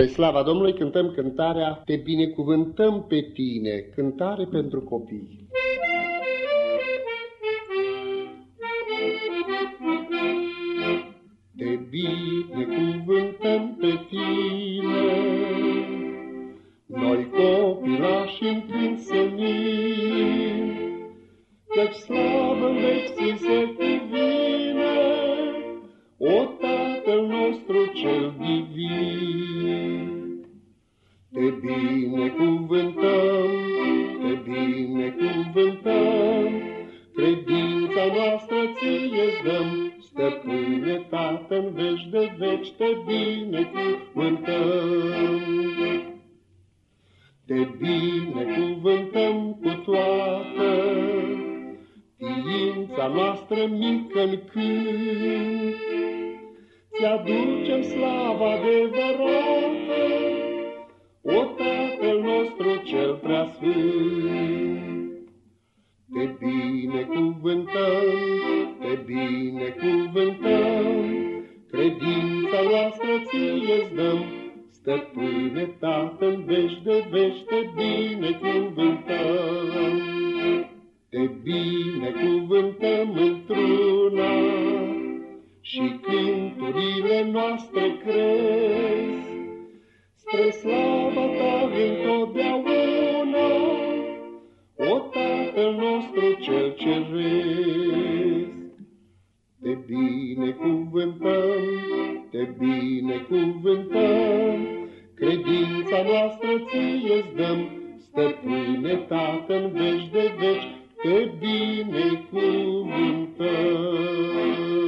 Spre slava Domnului cântăm cântarea Te binecuvântăm pe tine, cântare pentru copii. Te binecuvântăm pe tine, noi copilași în să căci slavă în veci se cuvine, o Tatăl nostru cel divin. Binecuvântăm, te binecuvântăm, credința noastră ție-ți dăm, Stăpâne, Tată, în veci de veci te binecuvântăm. Te binecuvântăm cu toată ființa noastră mică în cânt, Ți-aducem slava adevărată, cel preasfânt. Te binecuvântăm, te binecuvântăm, Credința noastră ție-ți dăm, Stăpâne, Tatăl, veci de veci, te binecuvântăm. Te binecuvântăm într-una, și cânturile noastre cresc spre slava Tatăl nostru cel ceresc. Te binecuvântăm, te binecuvântăm, credința noastră ție-ți dăm, stăpâne Tată în veci de veci, te binecuvântăm.